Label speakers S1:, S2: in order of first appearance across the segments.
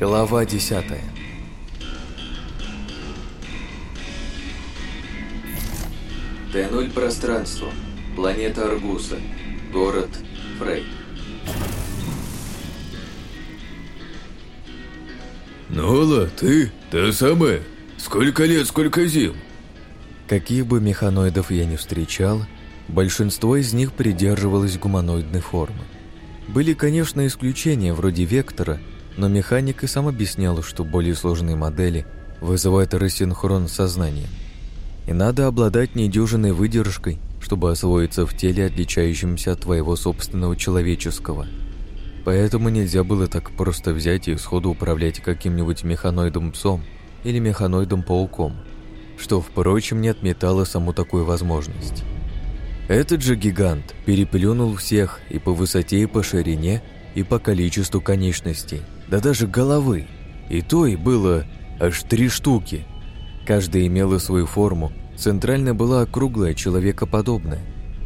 S1: Глава 10
S2: Т0 пространство. Планета Аргуса. Город Фрей.
S3: Нола, ты? ты самая? Сколько лет, сколько зим?
S1: Каких бы механоидов я не встречал, большинство из них придерживалось гуманоидной формы. Были, конечно, исключения вроде Вектора – но механик и сам объяснял, что более сложные модели вызывают рассинхрон сознания. И надо обладать недюжиной выдержкой, чтобы освоиться в теле, отличающемся от твоего собственного человеческого. Поэтому нельзя было так просто взять и сходу управлять каким-нибудь механоидом-псом или механоидом-пауком, что, впрочем, не отметало саму такую возможность. Этот же гигант переплюнул всех и по высоте, и по ширине, и по количеству конечностей – да даже головы. И то и было аж три штуки. Каждая имела свою форму. Центральная была округлая, человекоподобная.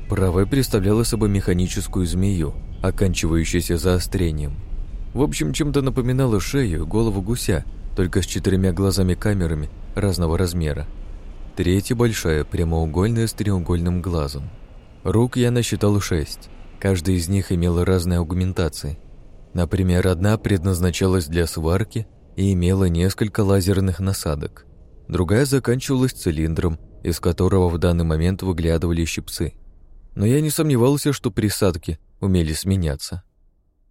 S1: Правая представляла собой механическую змею, оканчивающуюся заострением. В общем, чем-то напоминала шею и голову гуся, только с четырьмя глазами-камерами разного размера. Третья большая, прямоугольная с треугольным глазом. Рук я насчитал шесть. Каждая из них имела разные аугментации. Например, одна предназначалась для сварки и имела несколько лазерных насадок. Другая заканчивалась цилиндром, из которого в данный момент выглядывали щипцы. Но я не сомневался, что присадки умели сменяться.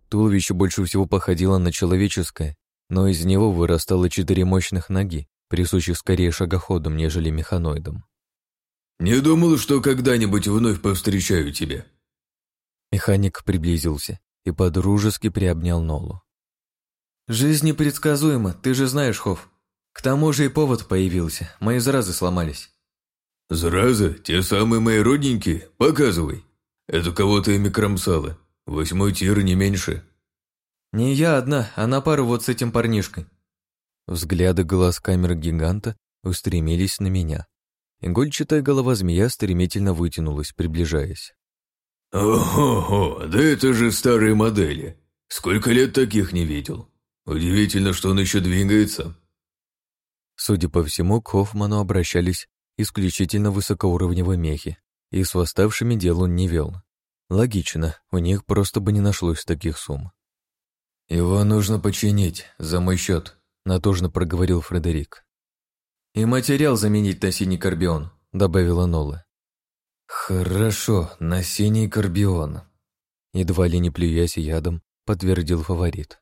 S1: Туловище больше всего походило на человеческое, но из него вырастало четыре мощных ноги, присущих скорее шагоходам, нежели механоидам.
S3: «Не думал, что когда-нибудь вновь повстречаю тебя»,
S1: Механик приблизился и подружески приобнял Нолу. «Жизнь непредсказуема, ты же знаешь, Хов. К тому же и повод появился, мои зразы сломались».
S3: «Зразы? Те самые мои родненькие? Показывай. Это кого-то ими кромсало. Восьмой тир, не меньше».
S1: «Не я одна, а на пару вот с этим парнишкой». Взгляды глаз камер гиганта устремились на меня. Игольчатая голова змея стремительно вытянулась, приближаясь.
S3: Ого, да это же старые модели. Сколько лет таких не видел. Удивительно, что он еще двигается.
S1: Судя по всему, к Хоффману обращались исключительно высокоуровневые мехи, и с восставшими дел он не вел. Логично, у них просто бы не нашлось таких сумм. «Его нужно починить, за мой счет», — натужно проговорил Фредерик. «И материал заменить на синий карбион», — добавила Нола. «Хорошо, на синий карбион», — едва ли не плюясь ядом, подтвердил фаворит.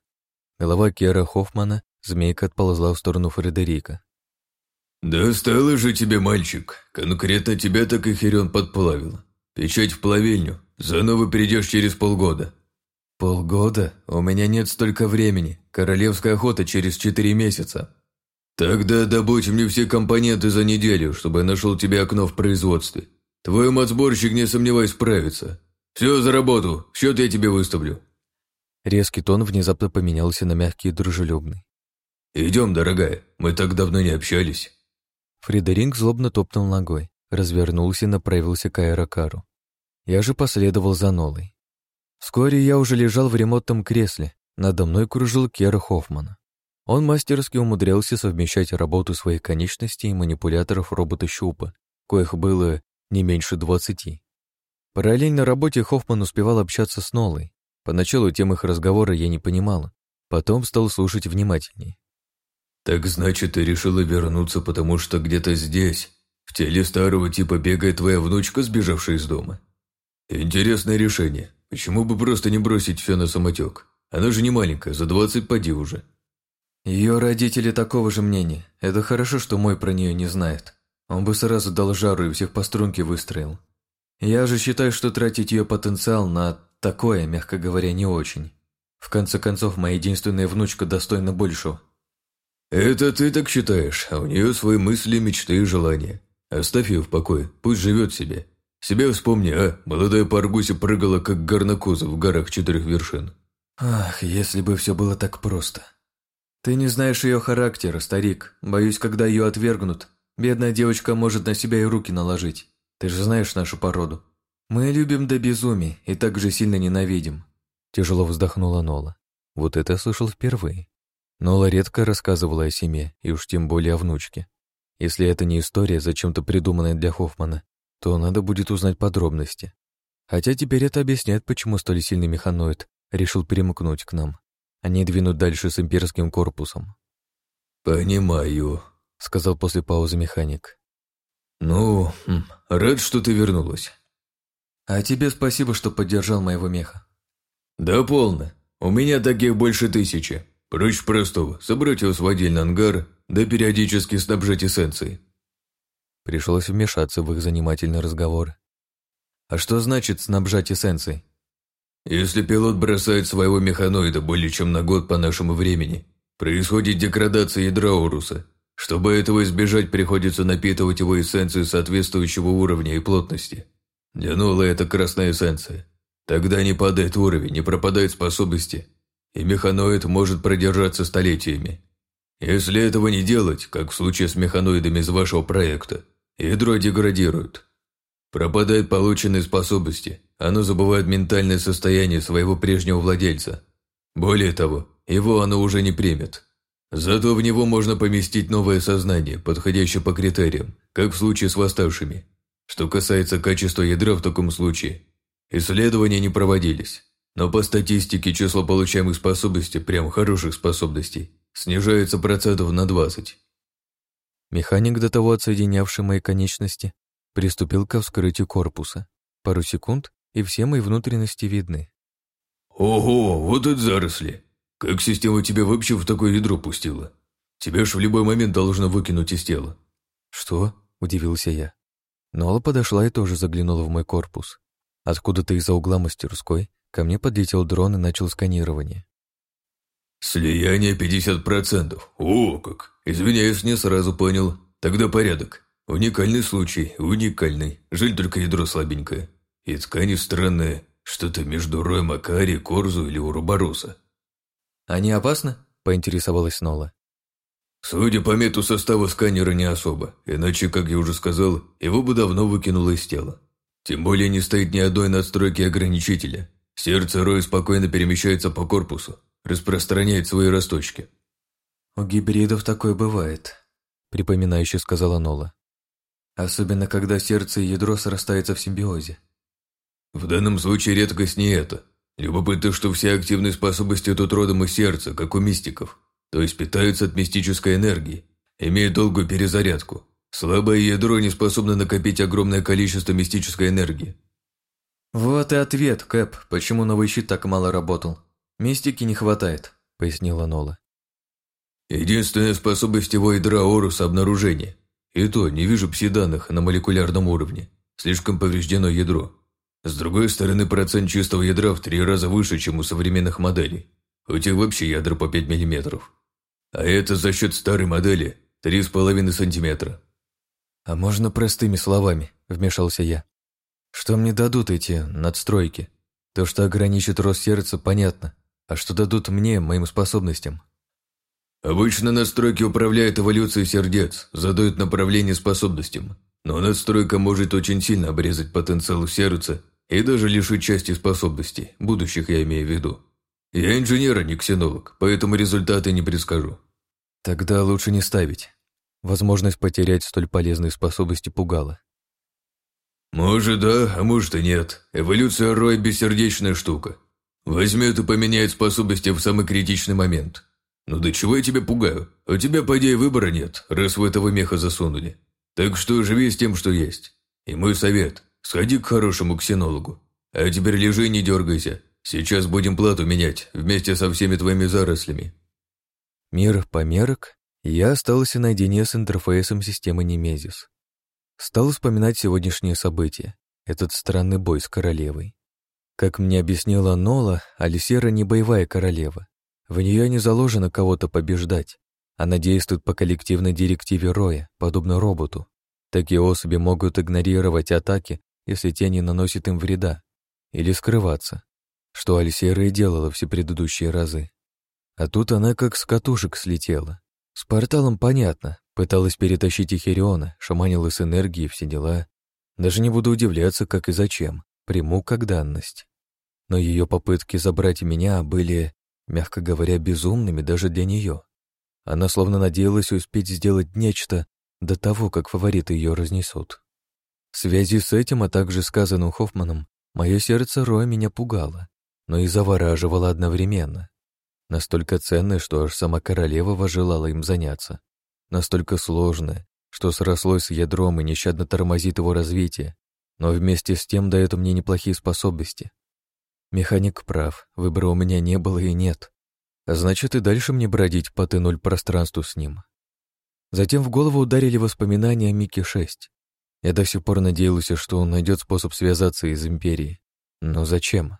S1: Голова Кера Хоффмана змейка отползла в сторону Фредерика.
S3: «Достало же тебе, мальчик. Конкретно тебя так и Херен подплавил. Печать в плавильню. Заново перейдешь через полгода».
S1: «Полгода? У меня нет столько времени. Королевская охота через четыре месяца».
S3: «Тогда добудь мне все компоненты за неделю, чтобы я нашел тебе окно в производстве. Твой мацборщик не сомневаюсь справится. Все за работу, счет я тебе выставлю».
S1: Резкий тон внезапно поменялся на мягкий и дружелюбный.
S3: «Идем, дорогая, мы так давно не общались».
S1: Фредеринг злобно топнул ногой, развернулся и направился к аэрокару. Я же последовал за Нолой. Вскоре я уже лежал в ремонтном кресле, надо мной кружил Кера Хоффмана. Он мастерски умудрялся совмещать работу своих конечностей и манипуляторов робота-щупа, коих было не меньше двадцати. Параллельно работе Хоффман успевал общаться с Нолой. Поначалу тем их разговора я не понимала, потом стал слушать внимательней.
S3: «Так значит, ты решила вернуться, потому что где-то здесь, в теле старого типа, бегает твоя внучка, сбежавшая из дома? Интересное решение. Почему бы просто не бросить все на самотек? Она же не маленькая, за двадцать поди уже».
S1: «Ее родители такого же мнения. Это хорошо, что мой про нее не знает», он бы сразу дал жару и всех по струнке выстроил. Я же считаю, что тратить ее потенциал на такое, мягко говоря, не очень. В конце концов, моя единственная внучка достойна большего.
S3: «Это ты так считаешь, а у нее свои мысли, мечты и желания. Оставь ее в покое, пусть живет себе. Себя вспомни, а? Молодая паргуся прыгала, как горнокоза в горах четырех вершин».
S1: «Ах, если бы все было так просто. Ты не знаешь ее характера, старик. Боюсь, когда ее отвергнут, Бедная девочка может на себя и руки наложить. Ты же знаешь нашу породу. Мы любим до безумия и так же сильно ненавидим. Тяжело вздохнула Нола. Вот это слышал впервые.
S4: Нола редко рассказывала о семье, и уж тем более о внучке. Если это не история, зачем-то придуманная для Хоффмана, то надо будет узнать подробности. Хотя теперь это объясняет, почему столь сильный механоид решил перемыкнуть к нам, а не двинуть дальше с имперским корпусом.
S1: «Понимаю», — сказал после паузы механик. «Ну, хм, рад, что ты вернулась».
S4: «А тебе спасибо, что поддержал моего меха».
S1: «Да полно. У меня таких больше тысячи. Проще простого. Собрать его в отдельный ангар, да периодически снабжать эссенцией».
S4: Пришлось вмешаться в их занимательный разговор. «А что значит снабжать эссенцией?»
S1: «Если пилот бросает своего механоида более чем на год по нашему времени, происходит деградация ядра Уруса, чтобы этого избежать, приходится напитывать его эссенцию соответствующего уровня и плотности. Дианола – это красная эссенция. Тогда не падает уровень, не пропадает способности, и механоид может продержаться столетиями. Если этого не делать, как в случае с механоидами из вашего проекта, ядро деградирует. Пропадают полученные способности, оно забывает ментальное состояние своего прежнего владельца. Более того, его оно уже не примет. Зато в него можно поместить новое сознание, подходящее по критериям, как в случае с восставшими. Что касается качества ядра в таком случае, исследования не проводились. Но по статистике число получаемых способностей, прям хороших способностей, снижается процентов на 20.
S4: Механик, до того отсоединявший мои конечности, приступил ко вскрытию корпуса. Пару секунд, и все мои внутренности видны.
S1: «Ого, вот это заросли! Как система тебя вообще в такое ядро пустила? Тебя ж в любой момент должно выкинуть из тела».
S4: «Что?» – удивился я. Нола подошла и тоже заглянула в мой корпус. Откуда-то из-за угла мастерской ко мне подлетел дрон и начал сканирование.
S1: «Слияние 50%. О, как! Извиняюсь, не сразу понял. Тогда порядок. Уникальный случай, уникальный. Жиль только ядро слабенькое. И ткани странные. Что-то между Рой Макари, Корзу или Урубаруса.
S4: Они опасны? Поинтересовалась Нола.
S1: Судя по мету состава сканера не особо, иначе, как я уже сказал, его бы давно выкинуло из тела. Тем более не стоит ни одной надстройки ограничителя. Сердце Роя спокойно перемещается по корпусу, распространяет свои росточки.
S4: «У гибридов такое бывает», — припоминающе сказала Нола. «Особенно, когда сердце и ядро срастаются в симбиозе».
S1: «В данном случае редкость не это. Любопытно, что все активные способности тут родом из сердца, как у мистиков, то есть питаются от мистической энергии, имея долгую перезарядку. Слабое ядро не способно накопить огромное количество мистической энергии.
S4: «Вот и ответ, Кэп, почему новый щит так мало работал. Мистики не хватает», — пояснила Нола.
S1: «Единственная способность его ядра Оруса — обнаружение. И то не вижу пси-данных на молекулярном уровне. Слишком повреждено ядро. С другой стороны, процент чистого ядра в три раза выше, чем у современных моделей. У тебя вообще ядра по 5 мм. А это за счет старой модели 3,5 сантиметра.
S4: «А можно простыми словами?» – вмешался я. «Что мне дадут эти надстройки? То, что ограничит рост сердца, понятно. А что дадут мне, моим способностям?»
S1: «Обычно настройки управляют эволюцией сердец, задают направление способностям. Но настройка может очень сильно обрезать потенциал сердца и даже лишить части способностей, будущих я имею в виду. Я инженер, а не ксенолог, поэтому результаты не предскажу».
S4: «Тогда лучше не ставить». Возможность потерять столь полезные способности пугала.
S1: «Может, да, а может и нет. Эволюция Рой – бессердечная штука. Возьмет и поменяет способности в самый критичный момент. Ну до чего я тебя пугаю? У тебя, по идее, выбора нет, раз в этого меха засунули. Так что живи с тем, что есть. И мой совет Сходи к хорошему ксенологу. А теперь лежи и не дергайся. Сейчас будем плату менять вместе со всеми твоими зарослями».
S4: Мир померк, и я остался наедине с интерфейсом системы Немезис. Стал вспоминать сегодняшние события, этот странный бой с королевой. Как мне объяснила Нола, Алисера не боевая королева. В нее не заложено кого-то побеждать. Она действует по коллективной директиве Роя, подобно роботу. Такие особи могут игнорировать атаки если те не наносят им вреда, или скрываться, что Алисера и делала все предыдущие разы. А тут она как с катушек слетела. С порталом понятно, пыталась перетащить Эхериона, шаманила с энергией все дела. Даже не буду удивляться, как и зачем, приму как данность. Но ее попытки забрать меня были, мягко говоря, безумными даже для нее.
S1: Она словно надеялась успеть сделать нечто до того, как фавориты ее разнесут. В связи с этим, а также сказанным Хоффманом, мое сердце Роя меня пугало, но и завораживало одновременно. Настолько ценное, что аж сама королева вожелала им заняться. Настолько сложное, что срослось с ядром и нещадно тормозит его развитие, но вместе с тем дает мне неплохие способности. Механик прав, выбора у меня не было и нет. А значит, и дальше мне бродить по Т-0 пространству с ним. Затем в голову ударили воспоминания о Микки-6. Я до сих пор надеялся, что он найдет способ связаться из Империи. Но зачем?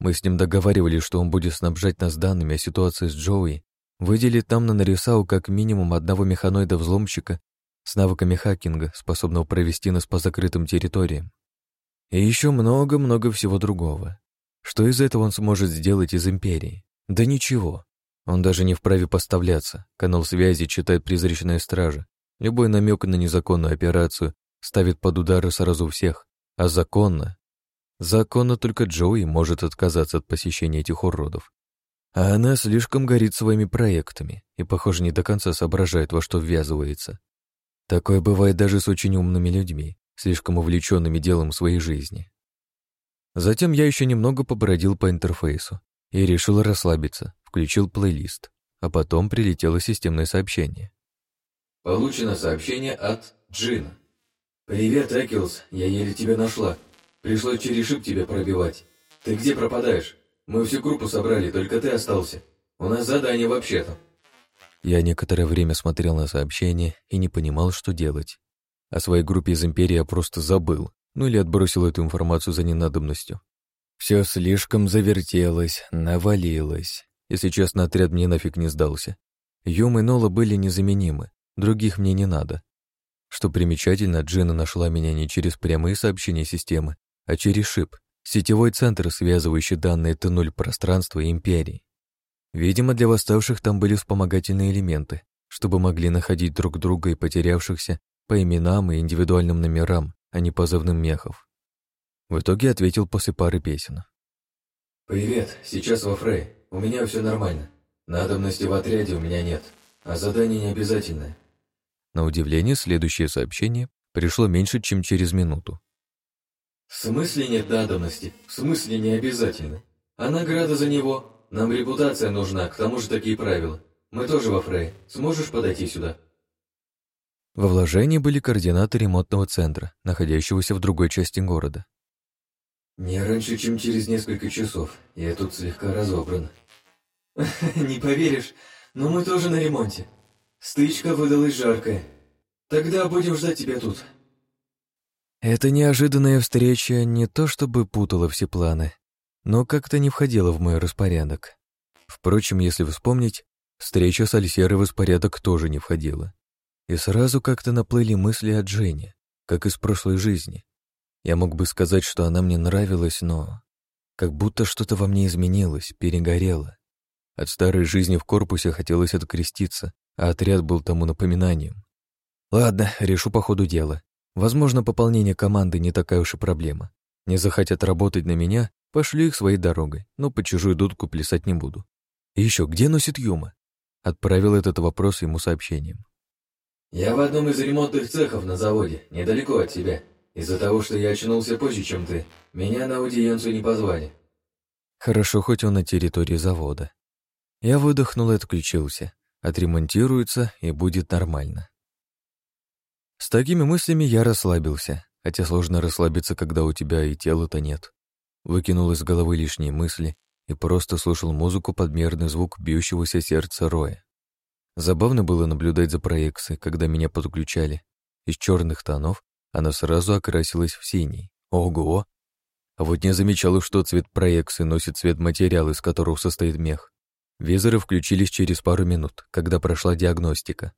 S1: Мы с ним договаривались, что он будет снабжать нас данными о ситуации с Джоуи, выделит там на Нарисау как минимум одного механоида-взломщика с навыками хакинга, способного провести нас по закрытым территориям. И еще много-много всего другого. Что из этого он сможет сделать из Империи? Да ничего. Он даже не вправе поставляться. Канал связи читает призрачная стража. Любой намек на незаконную операцию ставит под удары сразу всех, а законно. Законно только Джои может отказаться от посещения этих уродов. А она слишком горит своими проектами и, похоже, не до конца соображает, во что ввязывается. Такое бывает даже с очень умными людьми, слишком увлеченными делом своей жизни. Затем я еще немного побродил по интерфейсу и решил расслабиться, включил плейлист, а потом прилетело системное сообщение.
S2: Получено сообщение от Джина. «Привет, Экилс, я еле тебя нашла. Пришлось через шип тебя пробивать. Ты где пропадаешь? Мы всю группу собрали, только ты остался. У нас задание вообще-то».
S1: Я некоторое время смотрел на сообщение и не понимал, что делать. О своей группе из Империи я просто забыл, ну или отбросил эту информацию за ненадобностью. Все слишком завертелось, навалилось. Если честно, отряд мне нафиг не сдался. Юм и Нола были незаменимы, других мне не надо. Что примечательно, Джина нашла меня не через прямые сообщения системы, а через ШИП, сетевой центр, связывающий данные Т0 пространства и империи. Видимо, для восставших там были вспомогательные элементы, чтобы могли находить друг друга и потерявшихся по именам и индивидуальным номерам, а не позывным мехов. В итоге ответил после пары песен.
S2: «Привет, сейчас во Фрей. У меня все нормально. Надобности в отряде у меня нет, а задание не обязательное.
S1: На удивление, следующее сообщение пришло меньше, чем через минуту.
S2: «В смысле нет надобности? В смысле не обязательно? А награда за него? Нам репутация нужна, к тому же такие правила. Мы тоже во Фрей. Сможешь подойти сюда?»
S1: Во вложении были координаты ремонтного центра, находящегося в другой части города.
S2: «Не раньше, чем через несколько часов. Я тут слегка разобран». «Не поверишь, но мы тоже на ремонте», Стычка выдалась жаркая. Тогда будем ждать тебя тут.
S1: Эта неожиданная встреча не то чтобы путала все планы, но как-то не входила в мой распорядок. Впрочем, если вспомнить, встреча с Альсерой в распорядок тоже не входила. И сразу как-то наплыли мысли о Джене, как из прошлой жизни. Я мог бы сказать, что она мне нравилась, но... Как будто что-то во мне изменилось, перегорело. От старой жизни в корпусе хотелось откреститься, а отряд был тому напоминанием. Ладно, решу по ходу дела. Возможно, пополнение команды не такая уж и проблема. Не захотят работать на меня, пошлю их своей дорогой, но по чужую дудку плясать не буду. И еще, где носит Юма? Отправил этот вопрос ему сообщением.
S2: «Я в одном из ремонтных цехов на заводе, недалеко от тебя. Из-за того, что я очнулся позже, чем ты, меня на аудиенцию не позвали».
S1: Хорошо, хоть он на территории завода. Я выдохнул и отключился отремонтируется и будет нормально. С такими мыслями я расслабился, хотя сложно расслабиться, когда у тебя и тела-то нет. Выкинул из головы лишние мысли и просто слушал музыку под мерный звук бьющегося сердца Роя. Забавно было наблюдать за проекцией, когда меня подключали. Из черных тонов она сразу окрасилась в синий. Ого! А вот не замечала, что цвет проекции носит цвет материала, из которого состоит мех. Визоры включились через пару минут, когда прошла диагностика.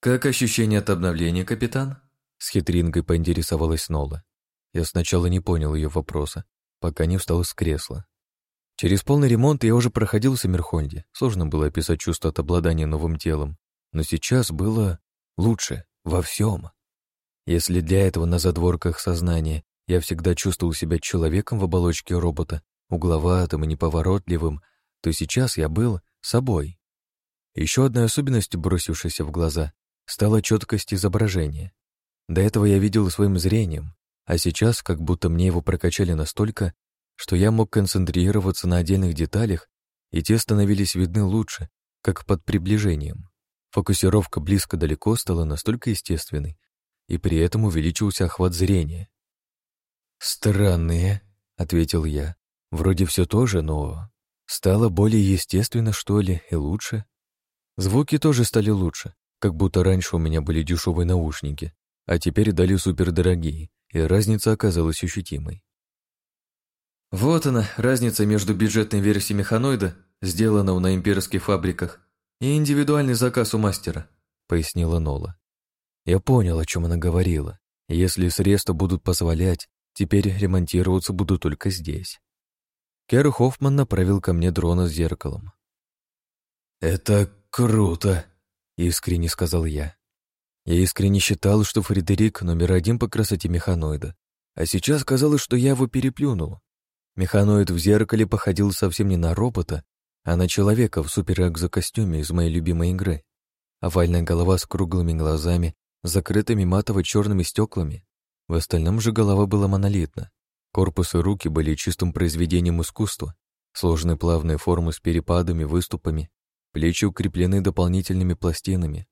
S1: «Как ощущение от обновления, капитан?» С хитринкой поинтересовалась Нола. Я сначала не понял ее вопроса, пока не встал с кресла. Через полный ремонт я уже проходил в Самерхонде. Сложно было описать чувство от обладания новым телом. Но сейчас было лучше во всем. Если для этого на задворках сознания я всегда чувствовал себя человеком в оболочке робота, угловатым и неповоротливым, то сейчас я был собой. Еще одной особенностью, бросившейся в глаза, стала четкость изображения. До этого я видел своим зрением, а сейчас как будто мне его прокачали настолько, что я мог концентрироваться на отдельных деталях, и те становились видны лучше, как под приближением. Фокусировка близко-далеко стала настолько естественной, и при этом увеличился охват зрения. «Странные», — ответил я. «Вроде все то же, но...» Стало более естественно, что ли, и лучше. Звуки тоже стали лучше, как будто раньше у меня были дешевые наушники, а теперь дали супердорогие, и разница оказалась ощутимой. Вот она, разница между бюджетной версией механоида, сделанного на имперских фабриках, и индивидуальный заказ у мастера, пояснила Нола. Я понял, о чем она говорила. Если средства будут позволять, теперь ремонтироваться буду только здесь. Кэр Хоффман направил ко мне дрона с зеркалом. «Это круто!» — искренне сказал я. Я искренне считал, что Фредерик номер один по красоте механоида, а сейчас казалось, что я его переплюнул. Механоид в зеркале походил совсем не на робота, а на человека в суперэкзокостюме из моей любимой игры. Овальная голова с круглыми глазами, закрытыми матово-черными стеклами. В остальном же голова была монолитна. Корпус и руки были чистым произведением искусства, сложные плавные формы с перепадами, выступами, плечи укреплены дополнительными пластинами.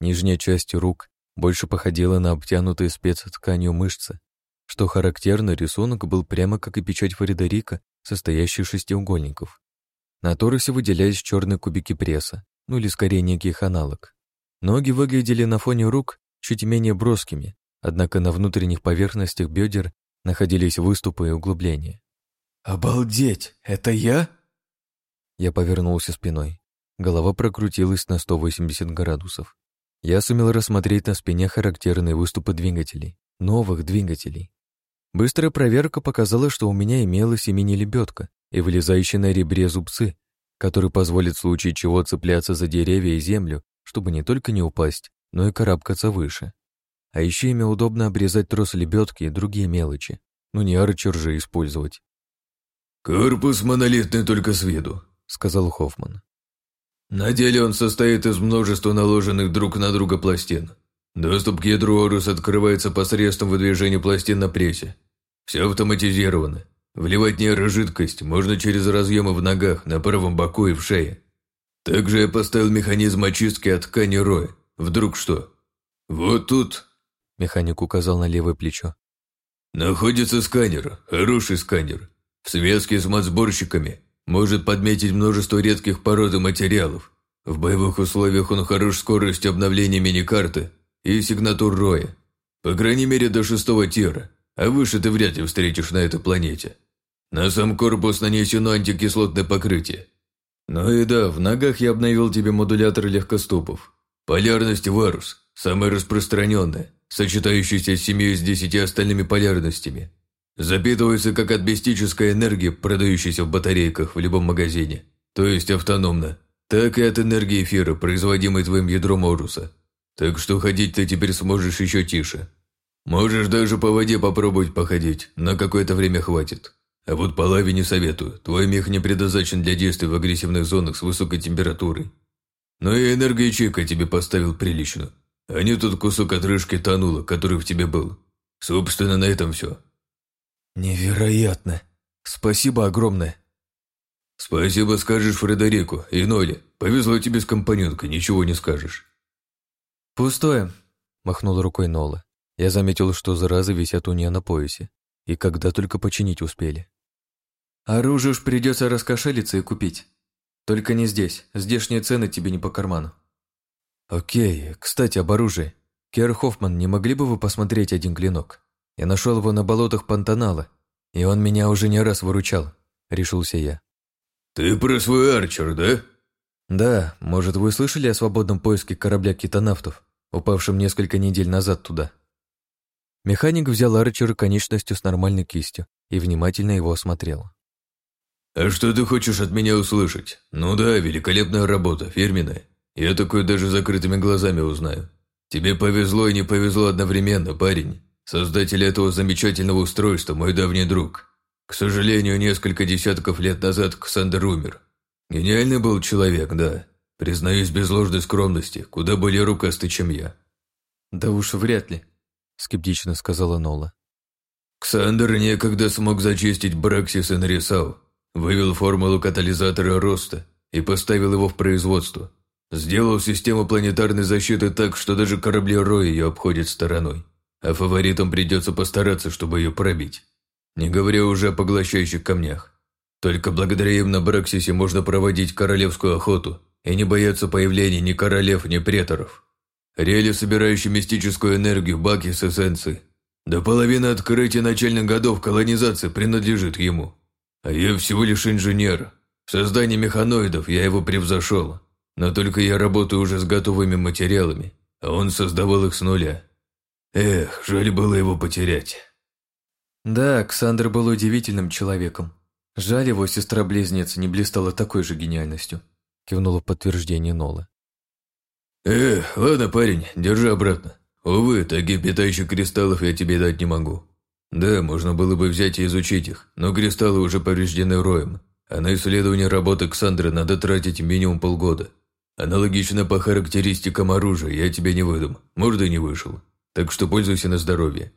S1: Нижняя часть рук больше походила на обтянутые спецтканью мышцы. Что характерно, рисунок был прямо как и печать Фредерика, состоящий из шестиугольников. На торсе выделялись черные кубики пресса, ну или скорее некий их аналог. Ноги выглядели на фоне рук чуть менее броскими, однако на внутренних поверхностях бедер находились выступы и углубления. «Обалдеть! Это я?» Я повернулся спиной. Голова прокрутилась на 180 градусов. Я сумел рассмотреть на спине характерные выступы двигателей, новых двигателей. Быстрая проверка показала, что у меня имелась и мини-лебедка, и вылезающие на ребре зубцы, которые позволят в случае чего цепляться за деревья и землю, чтобы не только не упасть, но и карабкаться выше. А еще ими удобно обрезать трос лебедки и другие мелочи. Ну не арчер же использовать.
S3: «Корпус монолитный только с виду», — сказал Хоффман. «На деле он состоит из множества наложенных друг на друга пластин. Доступ к ядру Орус открывается посредством выдвижения пластин на прессе. Все автоматизировано. Вливать нейрожидкость можно через разъемы в ногах, на правом боку и в шее. Также я поставил механизм очистки от ткани роя. Вдруг что? Вот тут —
S1: механик указал на левое плечо.
S3: «Находится сканер, хороший сканер. В связке с матсборщиками может подметить множество редких пород и материалов. В боевых условиях он хорош скоростью обновления мини карты и сигнатур Роя. По крайней мере, до шестого тира, а выше ты вряд ли встретишь на этой планете. На сам корпус нанесено антикислотное покрытие. Ну и да, в ногах я обновил тебе модулятор легкоступов. Полярность варус, самая распространенная сочетающийся с семью из десяти остальными полярностями. Запитывается как атбистическая энергия, продающаяся в батарейках в любом магазине, то есть автономно, так и от энергии эфира, производимой твоим ядром Оруса. Так что ходить ты теперь сможешь еще тише. Можешь даже по воде попробовать походить, на какое-то время хватит. А вот по лаве не советую, твой мех не предназначен для действий в агрессивных зонах с высокой температурой. Но и энергию чека тебе поставил приличную. А не тот кусок отрыжки тонула, который в тебе был. Собственно, на этом все.
S1: Невероятно. Спасибо огромное.
S3: Спасибо скажешь Фредерику и Ноле. Повезло тебе с компаньонкой, ничего не скажешь.
S1: Пустое, махнул рукой Нола. Я заметил, что заразы висят у нее на поясе, и когда только починить успели. Оружие уж придется раскошелиться и купить. Только не здесь, здешние цены тебе не по карману. «Окей, кстати, об оружии. Кер Хоффман, не могли бы вы посмотреть один клинок? Я нашел его на болотах Пантанала, и он меня уже не раз выручал», — решился я.
S3: «Ты про свой Арчер, да?»
S1: «Да, может, вы слышали о свободном поиске корабля китонавтов, упавшем несколько недель назад туда?» Механик взял Арчер конечностью с нормальной кистью и внимательно его осмотрел.
S3: «А что ты хочешь от меня услышать? Ну да, великолепная работа, фирменная. Я такое даже закрытыми глазами узнаю. Тебе повезло и не повезло одновременно, парень. Создатель этого замечательного устройства – мой давний друг. К сожалению, несколько десятков лет назад Ксандер умер. Гениальный был человек, да.
S1: Признаюсь без ложной скромности, куда более рукастый, чем я.
S5: Да уж вряд ли, скептично сказала Нола.
S1: Ксандер некогда смог зачистить Браксис и нарисал, вывел формулу катализатора роста и поставил его в производство – Сделал систему планетарной защиты так, что даже корабли Роя ее обходят стороной, а фаворитам придется постараться, чтобы ее пробить, не говоря уже о поглощающих камнях. Только благодаря им на Браксисе можно проводить королевскую охоту и не бояться появления ни королев, ни преторов. Рели, собирающие мистическую энергию, баки с эссенцией. До половины открытия начальных годов колонизации принадлежит ему. А я всего лишь инженер. В создании механоидов я его превзошел. Но только я работаю уже с готовыми материалами, а он создавал их с нуля. Эх, жаль было его потерять.
S5: Да, Александр был удивительным человеком. Жаль, его сестра-близнец не блистала такой же гениальностью, кивнула подтверждение Нола.
S1: Эх, ладно, парень, держи обратно. Увы, таких питающих кристаллов я тебе дать не могу. Да, можно было бы взять и изучить их, но кристаллы уже повреждены роем, а на исследование работы Ксандры надо тратить минимум полгода. Аналогично по характеристикам оружия я тебе не выдам, морда не вышел. Так что пользуйся на здоровье.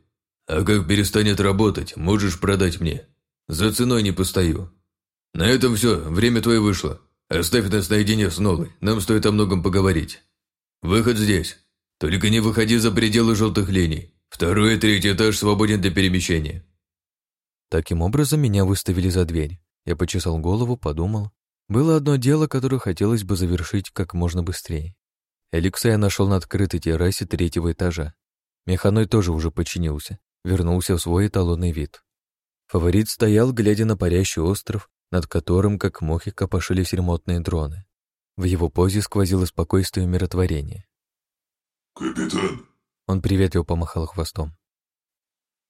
S1: А как перестанет работать, можешь продать мне. За ценой не постою. На этом все, время твое вышло. Оставь нас наедине с Нолой, нам стоит о многом поговорить. Выход здесь. Только не выходи за пределы желтых линий. Второй и третий этаж свободен для перемещения.
S5: Таким образом, меня выставили за дверь. Я почесал голову, подумал было одно дело, которое хотелось бы завершить как можно быстрее. Эликса я нашел на открытой террасе третьего этажа. Механой тоже уже починился, вернулся в свой эталонный вид. Фаворит стоял, глядя на парящий остров, над которым, как мохи, копошились ремонтные дроны. В его позе сквозило спокойствие и умиротворение.
S6: «Капитан!»
S5: Он приветливо помахал хвостом.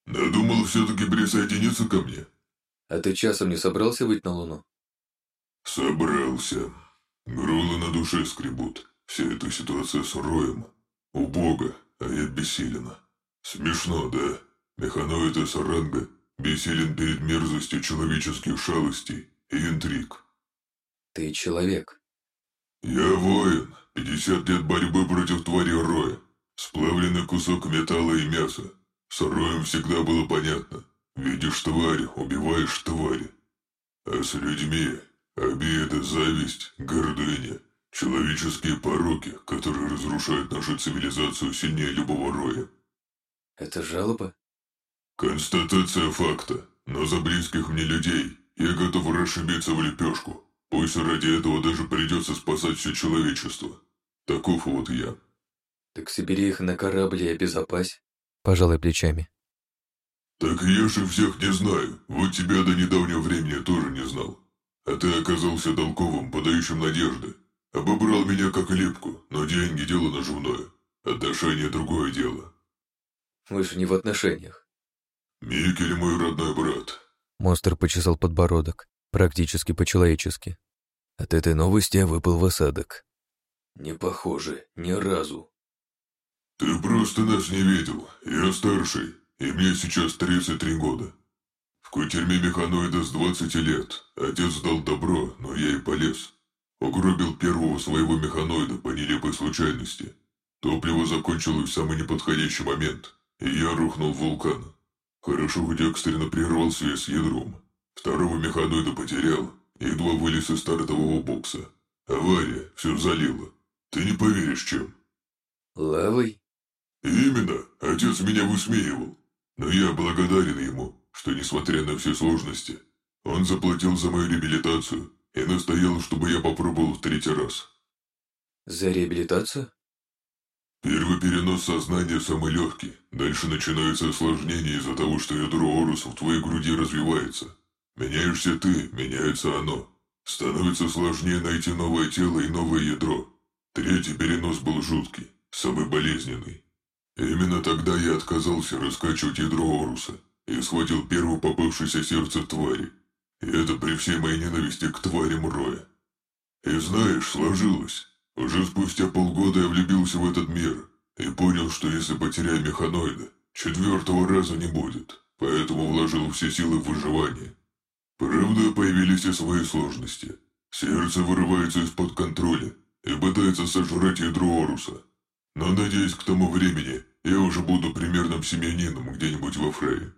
S6: «Надумал все-таки присоединиться ко мне?»
S7: «А ты часом не собрался выйти на Луну?»
S6: Собрался. Грулы на душе скребут. Вся эта ситуация с Роем. Убого, а я бессилена. Смешно, да? Механоид и Саранга бессилен перед мерзостью человеческих шалостей и интриг.
S7: Ты человек.
S6: Я воин. 50 лет борьбы против твари Роя. Сплавленный кусок металла и мяса. С Роем всегда было понятно. Видишь твари, убиваешь твари. А с людьми Обе это зависть, гордыня, человеческие пороки, которые разрушают нашу цивилизацию сильнее любого роя.
S7: Это жалоба?
S6: Констатация факта. Но за близких мне людей я готов расшибиться в лепешку. Пусть ради этого даже придется спасать все человечество. Таков вот я.
S7: Так собери их на корабле и обезопась.
S5: Пожалуй, плечами.
S6: Так я же всех не знаю. Вот тебя до недавнего времени тоже не знал. А ты оказался толковым, подающим надежды. Обобрал меня как лепку, но деньги – дело наживное. Отношения – другое дело.
S7: Мы же не в отношениях.
S6: Микель мой родной брат.
S5: Монстр почесал подбородок, практически по-человечески.
S1: От этой новости я выпал в осадок.
S7: Не похоже, ни разу.
S6: Ты просто нас не видел. Я старший, и мне сейчас 33 года. Кутерми-механоида с 20 лет. Отец дал добро, но я и полез. Угробил первого своего механоида по нелепой случайности. Топливо закончилось в самый неподходящий момент, и я рухнул в вулкан. Хорошо, хоть экстренно прервал связь с ядром. Второго механоида потерял, едва вылез из стартового бокса. Авария, все залило. Ты не поверишь, чем.
S7: Лавой?
S6: Именно. Отец меня высмеивал. Но я благодарен ему что, несмотря на все сложности, он заплатил за мою реабилитацию и настоял, чтобы я попробовал в третий раз.
S7: За реабилитацию?
S6: Первый перенос сознания самый легкий. Дальше начинаются осложнения из-за того, что ядро Оруса в твоей груди развивается. Меняешься ты, меняется оно. Становится сложнее найти новое тело и новое ядро. Третий перенос был жуткий, самый болезненный. Именно тогда я отказался раскачивать ядро Оруса и схватил первую попавшуюся сердце твари. И это при всей моей ненависти к тварям Роя. И знаешь, сложилось. Уже спустя полгода я влюбился в этот мир и понял, что если потеряю механоида, четвертого раза не будет, поэтому вложил все силы в выживание. Правда, появились и свои сложности. Сердце вырывается из-под контроля и пытается сожрать ядро Оруса. Но, надеюсь, к тому времени я уже буду примерным семьянином где-нибудь во Фрейе.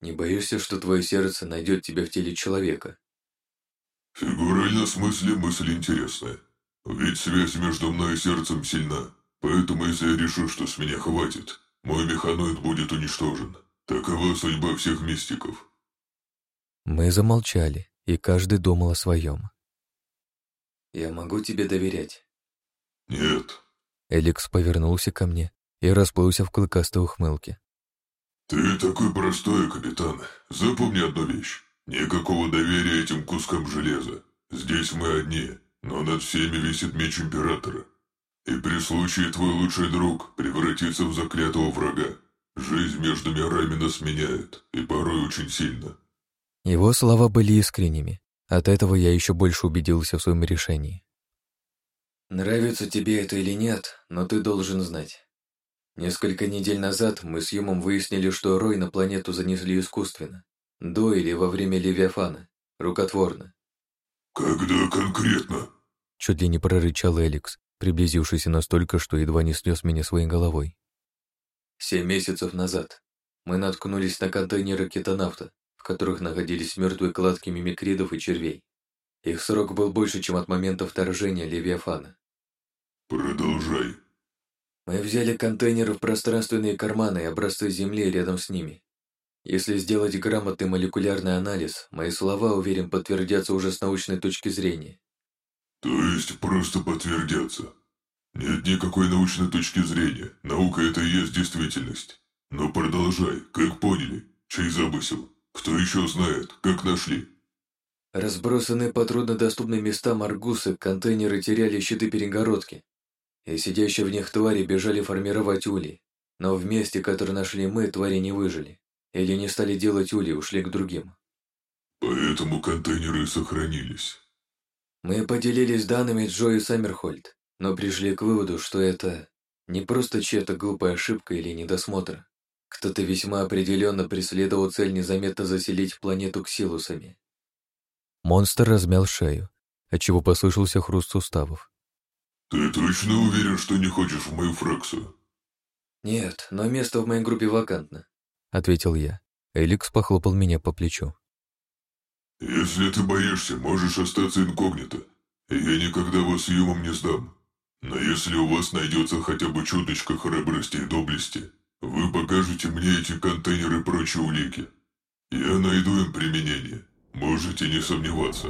S1: Не боишься, что твое сердце найдет тебя в теле человека?
S6: Фигурально смысле мысль интересная. Ведь связь между мной и сердцем сильна. Поэтому если я решу, что с меня хватит, мой механоид будет уничтожен. Такова судьба всех мистиков.
S8: Мы замолчали, и каждый думал о своем.
S1: «Я могу тебе доверять?»
S6: «Нет».
S8: Эликс повернулся ко мне и расплылся в клыкастой ухмылке.
S6: Ты такой простой, капитан. Запомни одну вещь. Никакого доверия этим кускам железа. Здесь мы одни, но над всеми висит меч императора. И при случае твой лучший друг превратится в заклятого врага. Жизнь между мирами нас меняет, и порой очень сильно.
S8: Его слова были искренними. От этого я еще больше убедился в своем решении.
S1: Нравится тебе это или нет, но ты должен знать. Несколько недель назад мы с Юмом выяснили, что Рой на планету занесли искусственно. До или во время Левиафана. Рукотворно.
S6: «Когда конкретно?»
S8: Чуть ли не прорычал Эликс, приблизившийся настолько, что едва не снес меня своей головой.
S1: «Семь месяцев назад мы наткнулись на контейнеры кетонавта, в которых находились мертвые кладки мимикридов и червей. Их срок был больше, чем от момента вторжения Левиафана.
S6: «Продолжай»,
S1: мы взяли контейнеры в пространственные карманы и образцы Земли рядом с ними. Если сделать грамотный молекулярный анализ, мои слова, уверен, подтвердятся уже с научной точки зрения.
S6: То есть просто подтвердятся? Нет никакой научной точки зрения. Наука — это и есть действительность. Но продолжай, как поняли, чей забысел? Кто еще знает, как нашли?
S1: Разбросанные по труднодоступным местам аргусы, контейнеры теряли щиты перегородки, и сидящие в них твари бежали формировать ули. Но в месте, которое нашли мы, твари не выжили. Или не стали делать ули, ушли к другим.
S6: Поэтому контейнеры сохранились.
S1: Мы поделились данными Джо и Саммерхольд, но пришли к выводу, что это не просто чья-то глупая ошибка или недосмотр. Кто-то весьма определенно преследовал цель незаметно заселить планету ксилусами.
S8: Монстр размял шею, отчего послышался хруст суставов.
S6: Ты точно уверен, что не хочешь в мою фракцию?
S1: Нет, но место в моей группе вакантно,
S8: ответил я. Эликс похлопал меня по плечу.
S6: Если ты боишься, можешь остаться инкогнито. Я никогда вас юмом не сдам. Но если у вас найдется хотя бы чуточка храбрости и доблести, вы покажете мне эти контейнеры и прочие улики. Я найду им применение. Можете не сомневаться.